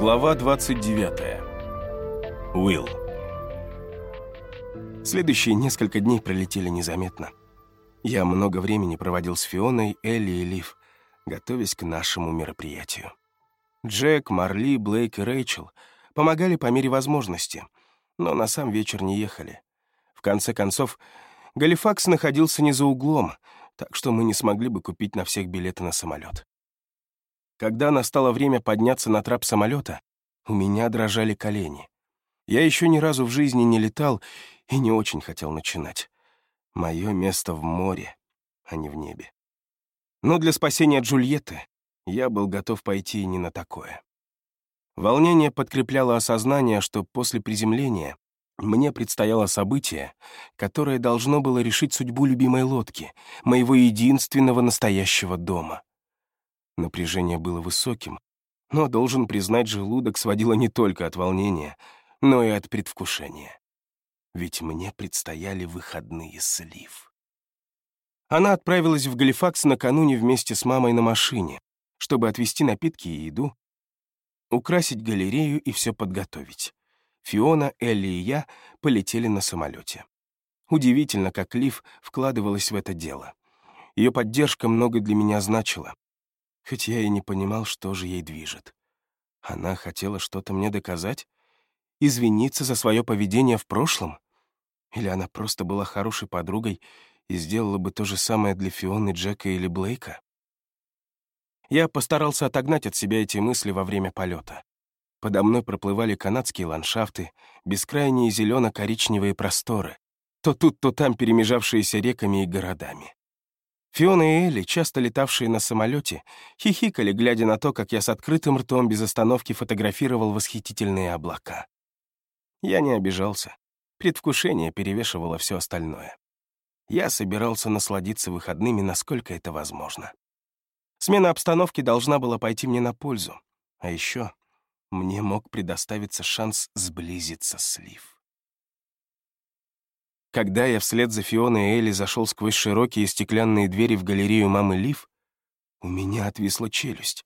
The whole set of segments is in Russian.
Глава 29. Уилл. Следующие несколько дней пролетели незаметно. Я много времени проводил с Фионой, Элли и Лив, готовясь к нашему мероприятию. Джек, Марли, Блейк и Рэйчел помогали по мере возможности, но на сам вечер не ехали. В конце концов, Галифакс находился не за углом, так что мы не смогли бы купить на всех билеты на самолет. Когда настало время подняться на трап самолета, у меня дрожали колени. Я еще ни разу в жизни не летал и не очень хотел начинать. Мое место в море, а не в небе. Но для спасения Джульетты я был готов пойти и не на такое. Волнение подкрепляло осознание, что после приземления мне предстояло событие, которое должно было решить судьбу любимой лодки, моего единственного настоящего дома. Напряжение было высоким, но, должен признать, желудок сводило не только от волнения, но и от предвкушения. Ведь мне предстояли выходные слив. Она отправилась в Галифакс накануне вместе с мамой на машине, чтобы отвезти напитки и еду, украсить галерею и все подготовить. Фиона, Элли и я полетели на самолете. Удивительно, как Лив вкладывалась в это дело. Ее поддержка много для меня значила хоть я и не понимал, что же ей движет. Она хотела что-то мне доказать? Извиниться за свое поведение в прошлом? Или она просто была хорошей подругой и сделала бы то же самое для Фионы, Джека или Блейка? Я постарался отогнать от себя эти мысли во время полета. Подо мной проплывали канадские ландшафты, бескрайние зелено-коричневые просторы, то тут, то там перемежавшиеся реками и городами. Фиона и Элли, часто летавшие на самолете, хихикали, глядя на то, как я с открытым ртом без остановки фотографировал восхитительные облака. Я не обижался. Предвкушение перевешивало все остальное. Я собирался насладиться выходными, насколько это возможно. Смена обстановки должна была пойти мне на пользу. А еще мне мог предоставиться шанс сблизиться с Лив. Когда я вслед за Фионой и Элли зашел сквозь широкие стеклянные двери в галерею мамы Лив, у меня отвисла челюсть.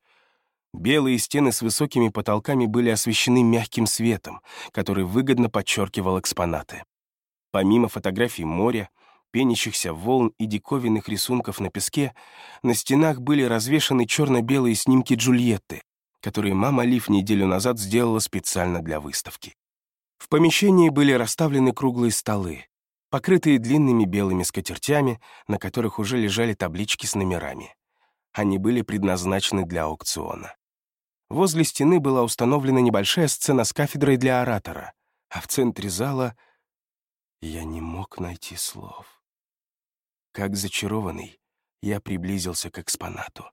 Белые стены с высокими потолками были освещены мягким светом, который выгодно подчеркивал экспонаты. Помимо фотографий моря, пенящихся волн и диковинных рисунков на песке, на стенах были развешаны черно-белые снимки Джульетты, которые мама Лив неделю назад сделала специально для выставки. В помещении были расставлены круглые столы, покрытые длинными белыми скатертями, на которых уже лежали таблички с номерами. Они были предназначены для аукциона. Возле стены была установлена небольшая сцена с кафедрой для оратора, а в центре зала я не мог найти слов. Как зачарованный, я приблизился к экспонату.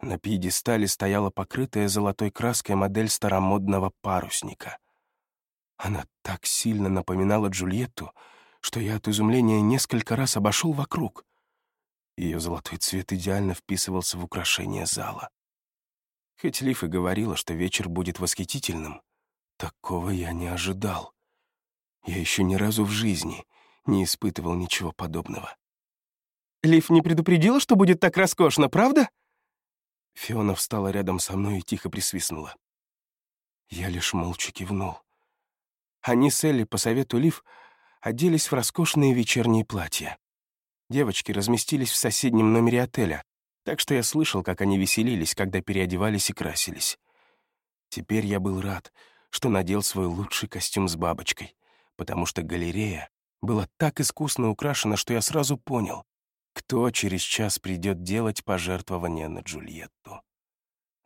На пьедестале стояла покрытая золотой краской модель старомодного парусника. Она так сильно напоминала Джульетту, что я от изумления несколько раз обошел вокруг. Ее золотой цвет идеально вписывался в украшение зала. Хоть Лиф и говорила, что вечер будет восхитительным, такого я не ожидал. Я еще ни разу в жизни не испытывал ничего подобного. «Лиф не предупредила, что будет так роскошно, правда?» Фиона встала рядом со мной и тихо присвистнула. Я лишь молча кивнул. Они с Элли по совету Лив оделись в роскошные вечерние платья. Девочки разместились в соседнем номере отеля, так что я слышал, как они веселились, когда переодевались и красились. Теперь я был рад, что надел свой лучший костюм с бабочкой, потому что галерея была так искусно украшена, что я сразу понял, кто через час придет делать пожертвования на Джульетту.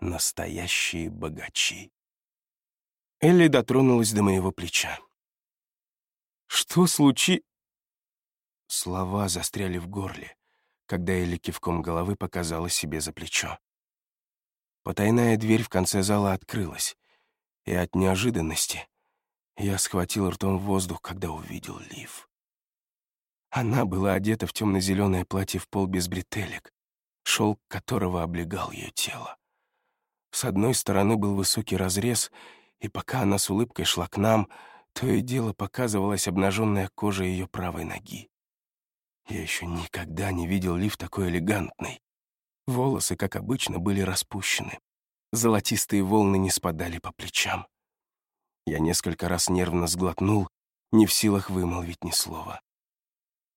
Настоящие богачи. Элли дотронулась до моего плеча. Что случи...» Слова застряли в горле, когда Элли кивком головы показала себе за плечо. Потайная дверь в конце зала открылась, и от неожиданности я схватил ртом воздух, когда увидел Лив. Она была одета в темно-зеленое платье в пол без бретелек, шелк которого облегал ее тело. С одной стороны был высокий разрез, и пока она с улыбкой шла к нам — то и дело показывалась обнаженная кожа ее правой ноги. Я еще никогда не видел Лив такой элегантной. Волосы, как обычно, были распущены. Золотистые волны не спадали по плечам. Я несколько раз нервно сглотнул, не в силах вымолвить ни слова.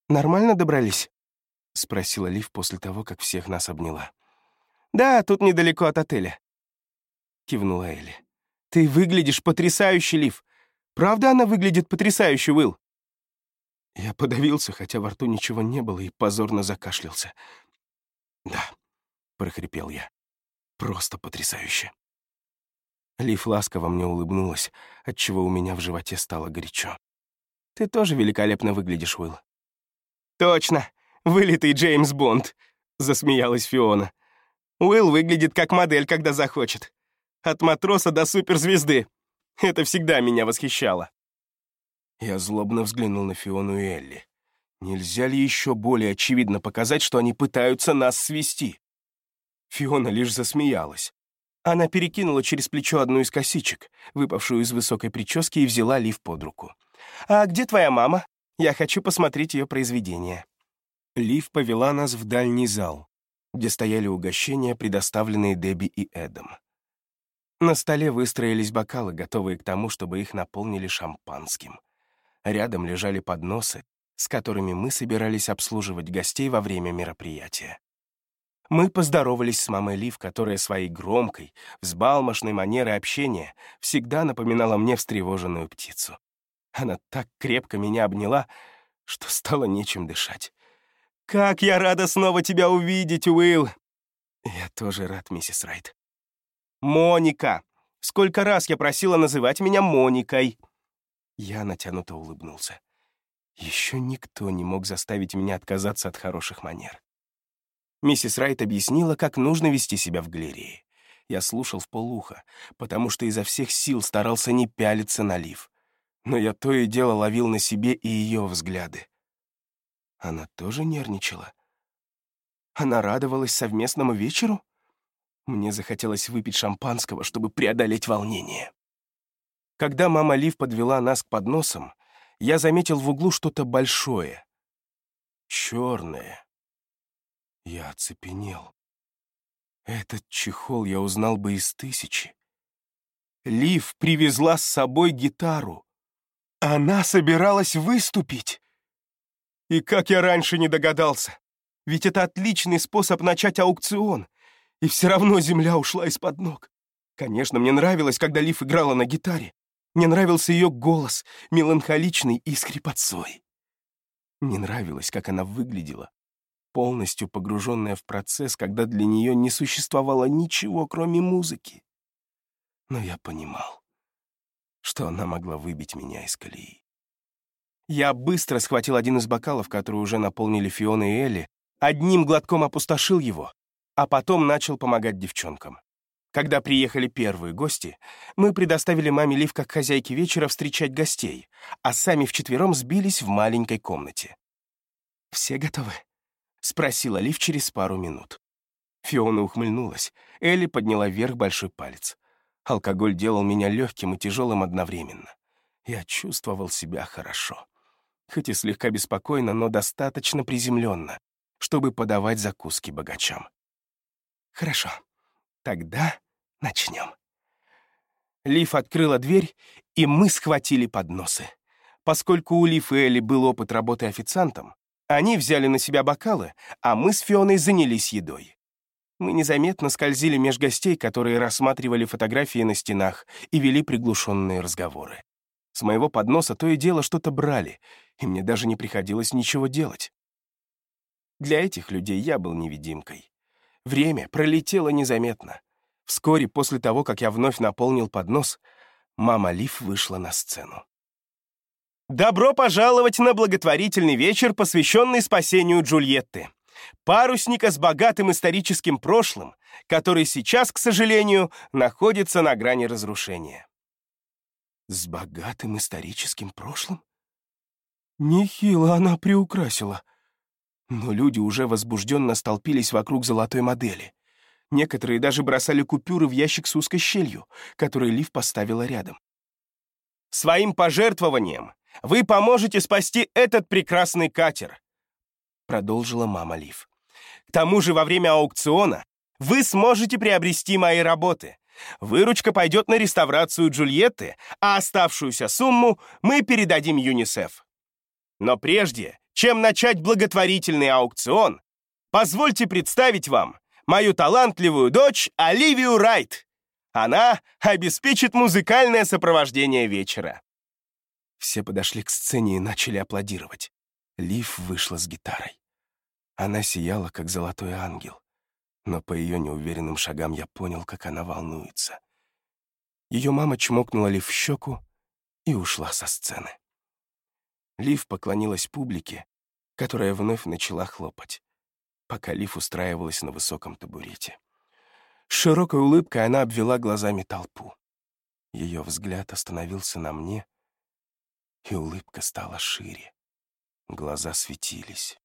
«Нормально добрались?» — спросила Лив после того, как всех нас обняла. «Да, тут недалеко от отеля», — кивнула Элли. «Ты выглядишь потрясающе, Лив. Правда она выглядит потрясающе, Уилл?» Я подавился, хотя во рту ничего не было, и позорно закашлялся. «Да», — прохрипел я, — «просто потрясающе». Лив ласково мне улыбнулась, отчего у меня в животе стало горячо. «Ты тоже великолепно выглядишь, Уилл». «Точно, вылитый Джеймс Бонд», — засмеялась Фиона. «Уилл выглядит как модель, когда захочет. От матроса до суперзвезды. Это всегда меня восхищало». Я злобно взглянул на Фиону и Элли. Нельзя ли еще более очевидно показать, что они пытаются нас свести? Фиона лишь засмеялась. Она перекинула через плечо одну из косичек, выпавшую из высокой прически, и взяла Лив под руку. «А где твоя мама? Я хочу посмотреть ее произведение». Лив повела нас в дальний зал, где стояли угощения, предоставленные Дебби и Эдом. На столе выстроились бокалы, готовые к тому, чтобы их наполнили шампанским. Рядом лежали подносы, с которыми мы собирались обслуживать гостей во время мероприятия. Мы поздоровались с мамой Лив, которая своей громкой, взбалмошной манерой общения всегда напоминала мне встревоженную птицу. Она так крепко меня обняла, что стало нечем дышать. «Как я рада снова тебя увидеть, Уилл!» «Я тоже рад, миссис Райт». «Моника! Сколько раз я просила называть меня Моникой!» Я натянуто улыбнулся. Еще никто не мог заставить меня отказаться от хороших манер. Миссис Райт объяснила, как нужно вести себя в галерее. Я слушал в полухо, потому что изо всех сил старался не пялиться на Лив. Но я то и дело ловил на себе и ее взгляды. Она тоже нервничала. Она радовалась совместному вечеру? Мне захотелось выпить шампанского, чтобы преодолеть волнение. Когда мама Лив подвела нас к подносам, я заметил в углу что-то большое. Черное. Я оцепенел. Этот чехол я узнал бы из тысячи. Лив привезла с собой гитару. Она собиралась выступить. И как я раньше не догадался. Ведь это отличный способ начать аукцион. И все равно земля ушла из-под ног. Конечно, мне нравилось, когда Лив играла на гитаре. Мне нравился ее голос, меланхоличный и скрипотцой. Мне нравилось, как она выглядела, полностью погруженная в процесс, когда для нее не существовало ничего, кроме музыки. Но я понимал, что она могла выбить меня из колеи. Я быстро схватил один из бокалов, которые уже наполнили Фиона и Элли, одним глотком опустошил его, а потом начал помогать девчонкам. Когда приехали первые гости, мы предоставили маме Лив как хозяйке вечера встречать гостей, а сами вчетвером сбились в маленькой комнате. «Все готовы?» — спросила Лив через пару минут. Фиона ухмыльнулась. Элли подняла вверх большой палец. Алкоголь делал меня легким и тяжелым одновременно. Я чувствовал себя хорошо. Хоть и слегка беспокойно, но достаточно приземленно, чтобы подавать закуски богачам. «Хорошо», Тогда начнем. Лив открыла дверь, и мы схватили подносы. Поскольку у Лив и Элли был опыт работы официантом, они взяли на себя бокалы, а мы с Фионой занялись едой. Мы незаметно скользили меж гостей, которые рассматривали фотографии на стенах и вели приглушенные разговоры. С моего подноса то и дело что-то брали, и мне даже не приходилось ничего делать. Для этих людей я был невидимкой. Время пролетело незаметно. Вскоре после того, как я вновь наполнил поднос, мама Лив вышла на сцену. «Добро пожаловать на благотворительный вечер, посвященный спасению Джульетты. Парусника с богатым историческим прошлым, который сейчас, к сожалению, находится на грани разрушения». «С богатым историческим прошлым?» Нехило она приукрасила но люди уже возбужденно столпились вокруг золотой модели. Некоторые даже бросали купюры в ящик с узкой щелью, который Лив поставила рядом. «Своим пожертвованием вы поможете спасти этот прекрасный катер», продолжила мама Лив. «К тому же во время аукциона вы сможете приобрести мои работы, Выручка пойдет на реставрацию Джульетты, а оставшуюся сумму мы передадим ЮНИСЕФ. Но прежде, чем начать благотворительный аукцион, позвольте представить вам мою талантливую дочь Оливию Райт. Она обеспечит музыкальное сопровождение вечера. Все подошли к сцене и начали аплодировать. Лив вышла с гитарой. Она сияла, как золотой ангел но по ее неуверенным шагам я понял, как она волнуется. Ее мама чмокнула Лив в щеку и ушла со сцены. Лив поклонилась публике, которая вновь начала хлопать, пока Лив устраивалась на высоком табурете. С широкой улыбкой она обвела глазами толпу. Ее взгляд остановился на мне, и улыбка стала шире. Глаза светились.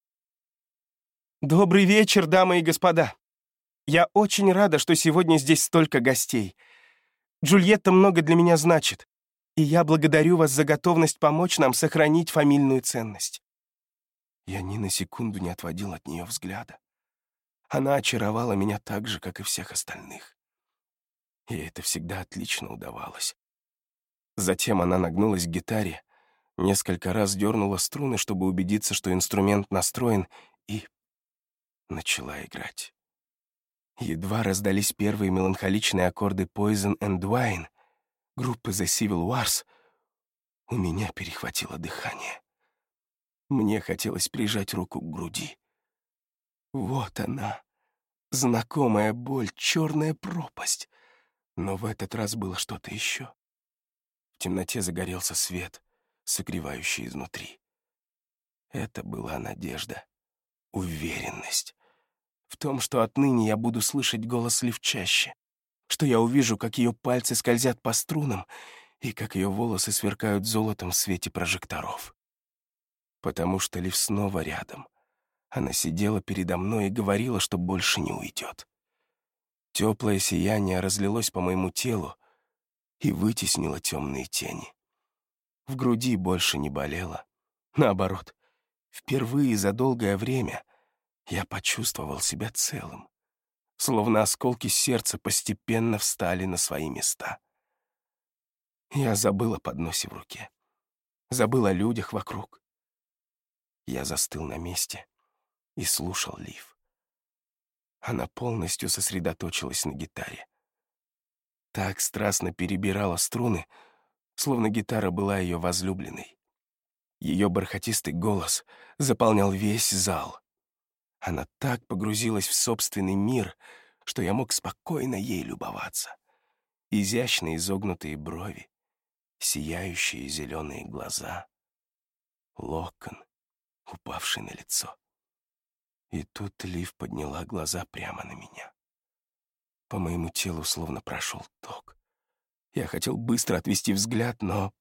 «Добрый вечер, дамы и господа!» Я очень рада, что сегодня здесь столько гостей. Джульетта много для меня значит, и я благодарю вас за готовность помочь нам сохранить фамильную ценность». Я ни на секунду не отводил от нее взгляда. Она очаровала меня так же, как и всех остальных. И это всегда отлично удавалось. Затем она нагнулась к гитаре, несколько раз дернула струны, чтобы убедиться, что инструмент настроен, и начала играть. Едва раздались первые меланхоличные аккорды Poison and Wine группы The Civil Wars, у меня перехватило дыхание. Мне хотелось прижать руку к груди. Вот она, знакомая боль, черная пропасть. Но в этот раз было что-то еще. В темноте загорелся свет, согревающий изнутри. Это была надежда, уверенность в том, что отныне я буду слышать голос Лив чаще, что я увижу, как ее пальцы скользят по струнам и как ее волосы сверкают золотом в свете прожекторов. Потому что Лив снова рядом. Она сидела передо мной и говорила, что больше не уйдет. Теплое сияние разлилось по моему телу и вытеснило темные тени. В груди больше не болело. Наоборот, впервые за долгое время я почувствовал себя целым, словно осколки сердца постепенно встали на свои места. Я забыл о подносе в руке, забыл о людях вокруг. Я застыл на месте и слушал Лив. Она полностью сосредоточилась на гитаре. Так страстно перебирала струны, словно гитара была ее возлюбленной. Ее бархатистый голос заполнял весь зал. Она так погрузилась в собственный мир, что я мог спокойно ей любоваться. Изящно изогнутые брови, сияющие зеленые глаза, локон, упавший на лицо. И тут Лив подняла глаза прямо на меня. По моему телу словно прошел ток. Я хотел быстро отвести взгляд, но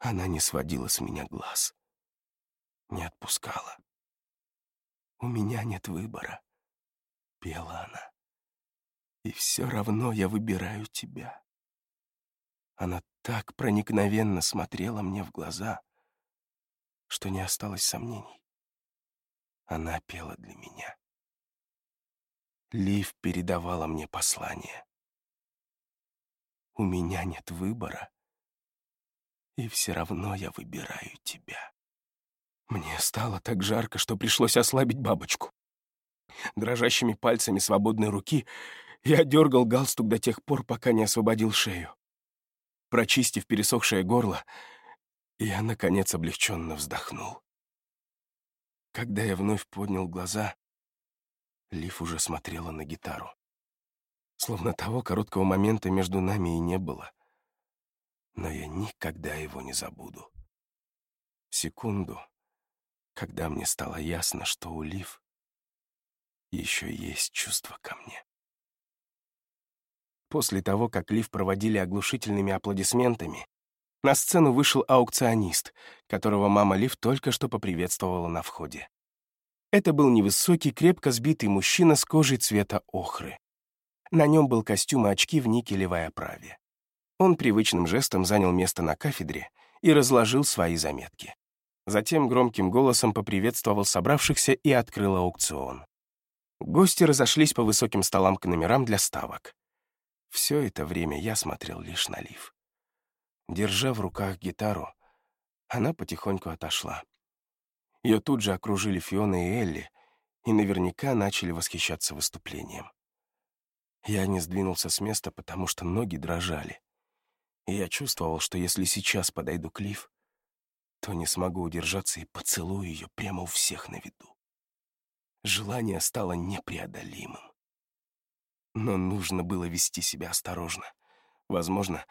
она не сводила с меня глаз. Не отпускала. «У меня нет выбора», — пела она. «И все равно я выбираю тебя». Она так проникновенно смотрела мне в глаза, что не осталось сомнений. Она пела для меня. Лив передавала мне послание. У меня нет выбора, и все равно я выбираю тебя. Мне стало так жарко, что пришлось ослабить бабочку. Дрожащими пальцами свободной руки я дергал галстук до тех пор, пока не освободил шею. Прочистив пересохшее горло, я, наконец, облегченно вздохнул. Когда я вновь поднял глаза, Лив уже смотрела на гитару. Словно того короткого момента между нами и не было. Но я никогда его не забуду. Секунду когда мне стало ясно, что у Лив еще есть чувство ко мне. После того, как Лив проводили оглушительными аплодисментами, на сцену вышел аукционист, которого мама Лив только что поприветствовала на входе. Это был невысокий, крепко сбитый мужчина с кожей цвета охры. На нем был костюм и очки в никелевой оправе. Он привычным жестом занял место на кафедре и разложил свои заметки. Затем громким голосом поприветствовал собравшихся и открыл аукцион. Гости разошлись по высоким столам к номерам для ставок. Все это время я смотрел лишь на Лив. Держа в руках гитару, она потихоньку отошла. Ее тут же окружили Фиона и Элли, и наверняка начали восхищаться выступлением. Я не сдвинулся с места, потому что ноги дрожали. И я чувствовал, что если сейчас подойду к Лив, то не смогу удержаться и поцелую ее прямо у всех на виду. Желание стало непреодолимым. Но нужно было вести себя осторожно. Возможно,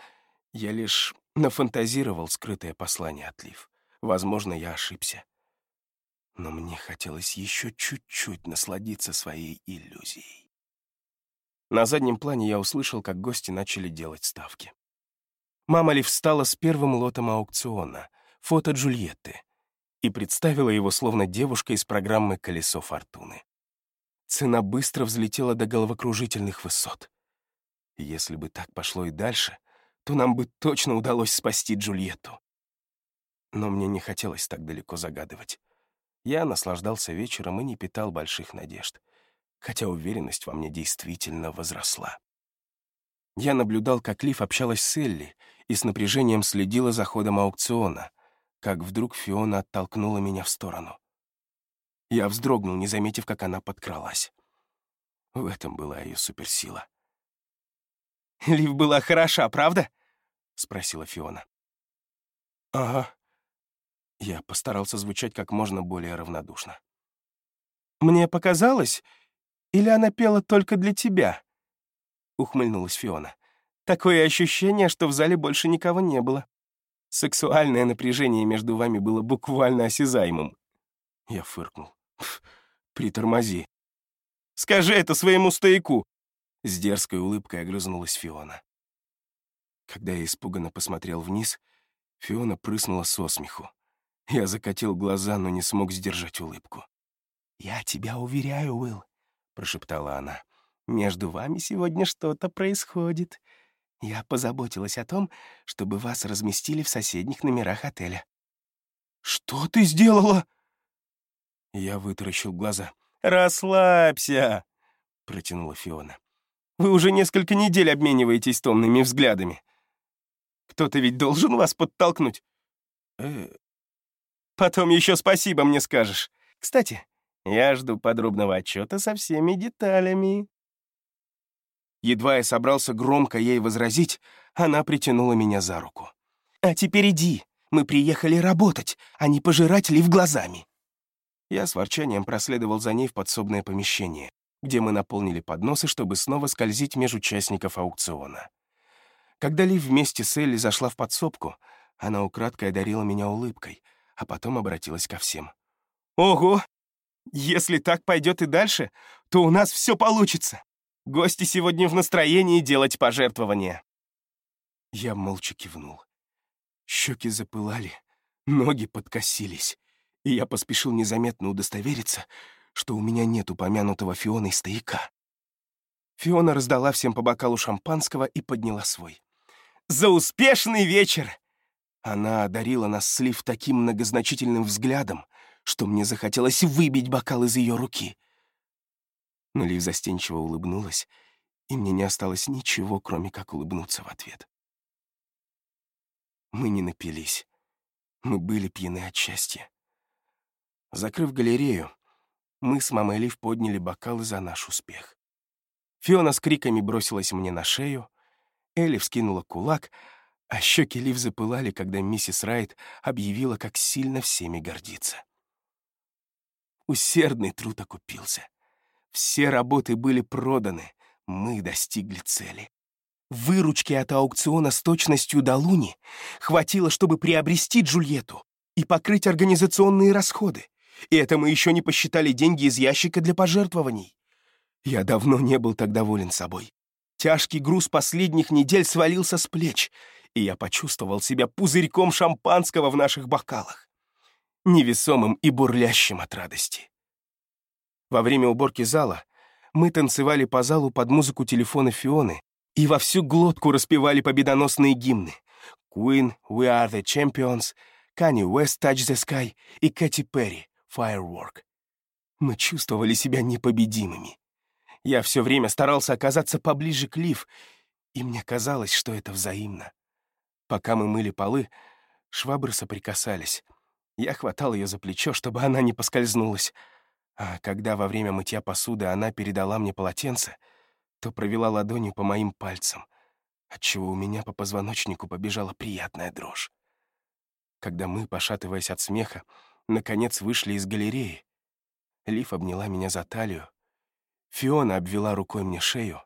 я лишь нафантазировал скрытое послание от Лив. Возможно, я ошибся. Но мне хотелось еще чуть-чуть насладиться своей иллюзией. На заднем плане я услышал, как гости начали делать ставки. Мама Лив встала с первым лотом аукциона — фото Джульетты и представила его словно девушка из программы «Колесо фортуны». Цена быстро взлетела до головокружительных высот. Если бы так пошло и дальше, то нам бы точно удалось спасти Джульетту. Но мне не хотелось так далеко загадывать. Я наслаждался вечером и не питал больших надежд, хотя уверенность во мне действительно возросла. Я наблюдал, как Лив общалась с Элли и с напряжением следила за ходом аукциона, как вдруг Фиона оттолкнула меня в сторону. Я вздрогнул, не заметив, как она подкралась. В этом была ее суперсила. «Лив была хороша, правда?» — спросила Фиона. «Ага». Я постарался звучать как можно более равнодушно. «Мне показалось, или она пела только для тебя?» — ухмыльнулась Фиона. «Такое ощущение, что в зале больше никого не было. Сексуальное напряжение между вами было буквально осязаемым». Я фыркнул. «Притормози». «Скажи это своему стояку!» С дерзкой улыбкой огрызнулась Фиона. Когда я испуганно посмотрел вниз, Фиона прыснула со смеху. Я закатил глаза, но не смог сдержать улыбку. «Я тебя уверяю, Уилл», — прошептала она, — «между вами сегодня что-то происходит. Я позаботилась о том, чтобы вас разместили в соседних номерах отеля». «Что ты сделала?» Я вытаращил глаза. «Расслабься!» — протянула Фиона. «Вы уже несколько недель обмениваетесь томными взглядами. Кто-то ведь должен вас подтолкнуть. Э... Потом еще спасибо мне скажешь. Кстати, я жду подробного отчета со всеми деталями». Едва я собрался громко ей возразить, она притянула меня за руку. «А теперь иди. Мы приехали работать, а не пожирать лив глазами». Я с ворчанием проследовал за ней в подсобное помещение, где мы наполнили подносы, чтобы снова скользить между участников аукциона. Когда Лив вместе с Элли зашла в подсобку, она украдкой одарила меня улыбкой, а потом обратилась ко всем. «Ого! Если так пойдет и дальше, то у нас все получится. Гости сегодня в настроении делать пожертвования». Я молча кивнул. Щеки запылали, ноги подкосились и я поспешил незаметно удостовериться, что у меня нет упомянутого Фионой стояка. Фиона раздала всем по бокалу шампанского и подняла свой. «За успешный вечер!» Она одарила нас слив таким многозначительным взглядом, что мне захотелось выбить бокал из ее руки. Но Лив застенчиво улыбнулась, и мне не осталось ничего, кроме как улыбнуться в ответ. Мы не напились. Мы были пьяны от счастья. Закрыв галерею, мы с мамой Лив подняли бокалы за наш успех. Фиона с криками бросилась мне на шею, Элли вскинула кулак, а щеки Лив запылали, когда миссис Райт объявила, как сильно всеми гордится. Усердный труд окупился. Все работы были проданы, мы достигли цели. Выручки от аукциона с точностью до луни хватило, чтобы приобрести Джульетту и покрыть организационные расходы. И это мы еще не посчитали деньги из ящика для пожертвований. Я давно не был так доволен собой. Тяжкий груз последних недель свалился с плеч, и я почувствовал себя пузырьком шампанского в наших бокалах, невесомым и бурлящим от радости. Во время уборки зала мы танцевали по залу под музыку телефона Фионы и во всю глотку распевали победоносные гимны «Queen, We Are The Champions», «Kanye West, Touch The Sky» и «Кэти Перри, Firework. Мы чувствовали себя непобедимыми. Я все время старался оказаться поближе к Лив, И мне казалось, что это взаимно. Пока мы мыли полы, швабры соприкасались. Я хватал ее за плечо, чтобы она не поскользнулась. А когда во время мытья посуды она передала мне полотенце, то провела ладонью по моим пальцам, отчего у меня по позвоночнику побежала приятная дрожь. Когда мы, пошатываясь от смеха, наконец вышли из галереи, Лив обняла меня за талию, Фиона обвела рукой мне шею,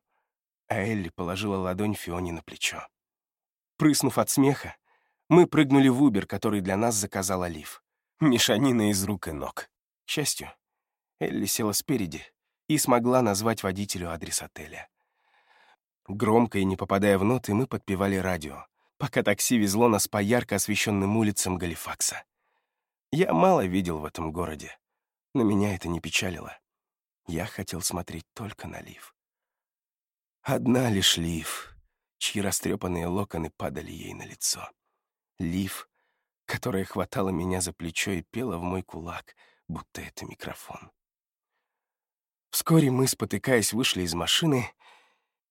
а Элли положила ладонь Фионе на плечо. Прыснув от смеха, мы прыгнули в Убер, который для нас заказала Лив. Мешанина из рук и ног. К счастью, Элли села спереди и смогла назвать водителю адрес отеля. Громко и не попадая в ноты, мы подпевали радио, пока такси везло нас по ярко освещенным улицам Галифакса. Я мало видел в этом городе, но меня это не печалило. Я хотел смотреть только на Лив. Одна лишь Лив, чьи растрепанные локоны падали ей на лицо. Лив, которая хватала меня за плечо и пела в мой кулак, будто это микрофон. Вскоре мы, спотыкаясь, вышли из машины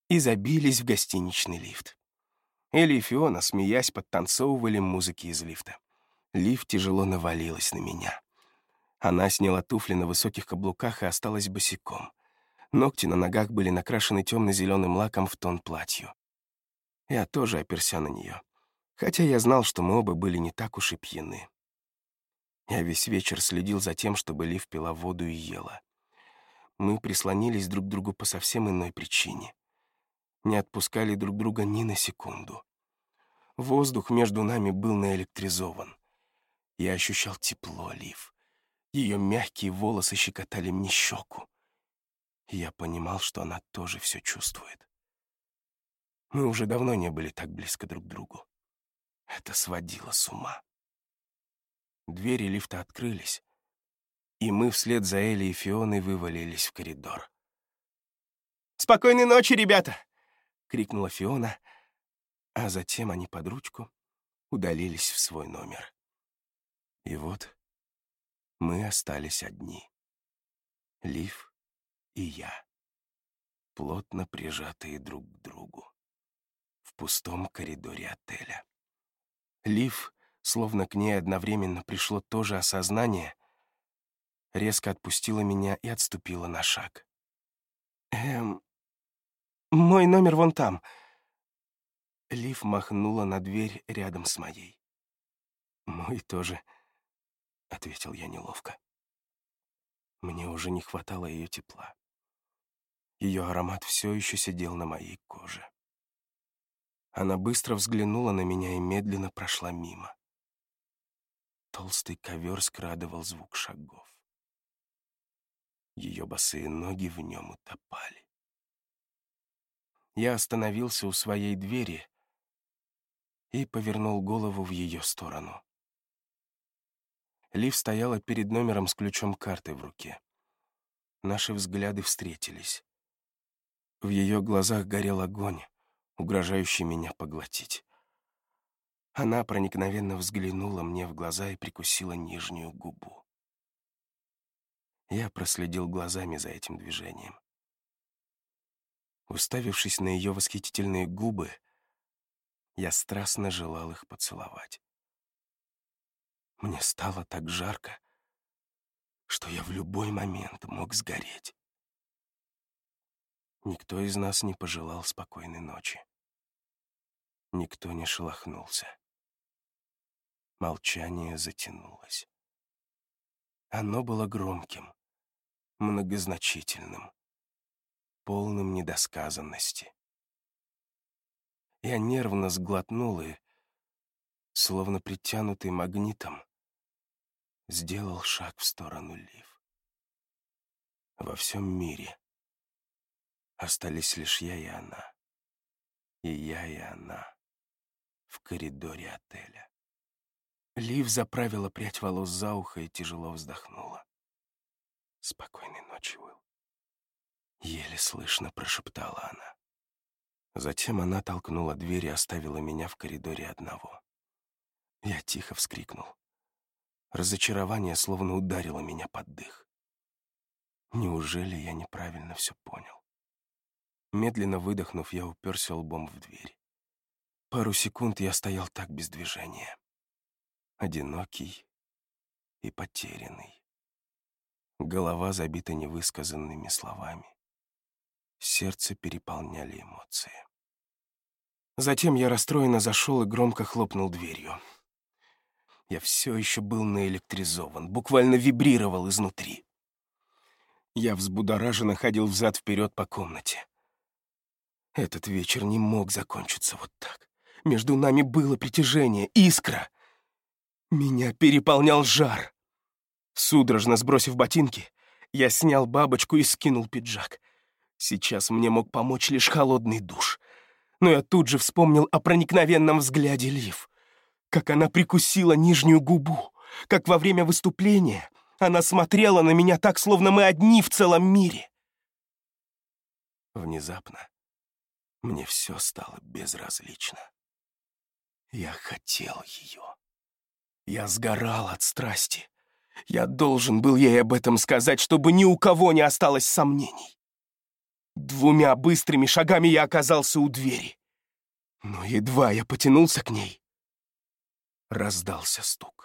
и забились в гостиничный лифт. Элли и Фиона, смеясь, подтанцовывали музыки из лифта. Лифт тяжело навалилась на меня. Она сняла туфли на высоких каблуках и осталась босиком. Ногти на ногах были накрашены темно-зеленым лаком в тон платью. Я тоже оперся на нее, хотя я знал, что мы оба были не так уж и пьяны. Я весь вечер следил за тем, чтобы Лив пила воду и ела. Мы прислонились друг к другу по совсем иной причине. Не отпускали друг друга ни на секунду. Воздух между нами был наэлектризован. Я ощущал тепло Лив. Ее мягкие волосы щекотали мне щеку. я понимал, что она тоже все чувствует. Мы уже давно не были так близко друг к другу. Это сводило с ума. Двери лифта открылись, и мы вслед за Элли и Фионой вывалились в коридор. «Спокойной ночи, ребята!» — крикнула Фиона, а затем они под ручку удалились в свой номер. И вот мы остались одни. Лив и я, плотно прижатые друг к другу, в пустом коридоре отеля. Лив, словно к ней одновременно пришло то же осознание, резко отпустила меня и отступила на шаг. «Эм, мой номер вон там». Лив махнула на дверь рядом с моей. «Мой тоже», — ответил я неловко. Мне уже не хватало ее тепла. Ее аромат все еще сидел на моей коже. Она быстро взглянула на меня и медленно прошла мимо. Толстый ковер скрадывал звук шагов. Ее босые ноги в нем утопали. Я остановился у своей двери и повернул голову в ее сторону. Лив стояла перед номером с ключом карты в руке. Наши взгляды встретились. В ее глазах горел огонь, угрожающий меня поглотить. Она проникновенно взглянула мне в глаза и прикусила нижнюю губу. Я проследил глазами за этим движением. Уставившись на ее восхитительные губы, я страстно желал их поцеловать. Мне стало так жарко, что я в любой момент мог сгореть. Никто из нас не пожелал спокойной ночи. Никто не шелохнулся. Молчание затянулось. Оно было громким, многозначительным, полным недосказанности. Я нервно сглотнул и, словно притянутый магнитом, сделал шаг в сторону Лив. Во всем мире остались лишь я и она, и я и она в коридоре отеля. Лив заправила прядь волос за ухо и тяжело вздохнула. «Спокойной ночи, Уилл». Еле слышно прошептала она. Затем она толкнула дверь и оставила меня в коридоре одного. Я тихо вскрикнул. Разочарование словно ударило меня под дых. Неужели я неправильно все понял? Медленно выдохнув, я уперся лбом в дверь. Пару секунд я стоял так без движения. Одинокий и потерянный. Голова забита невысказанными словами. Сердце переполняли эмоции. Затем я расстроенно зашел и громко хлопнул дверью. Я все еще был наэлектризован, буквально вибрировал изнутри. Я взбудораженно ходил взад-вперед по комнате. Этот вечер не мог закончиться вот так. Между нами было притяжение, искра. Меня переполнял жар. Судорожно сбросив ботинки, я снял бабочку и скинул пиджак. Сейчас мне мог помочь лишь холодный душ. Но я тут же вспомнил о проникновенном взгляде Лив. Как она прикусила нижнюю губу. Как во время выступления она смотрела на меня так, словно мы одни в целом мире. Внезапно мне все стало безразлично. Я хотел ее. Я сгорал от страсти. Я должен был ей об этом сказать, чтобы ни у кого не осталось сомнений. Двумя быстрыми шагами я оказался у двери. Но едва я потянулся к ней, раздался стук.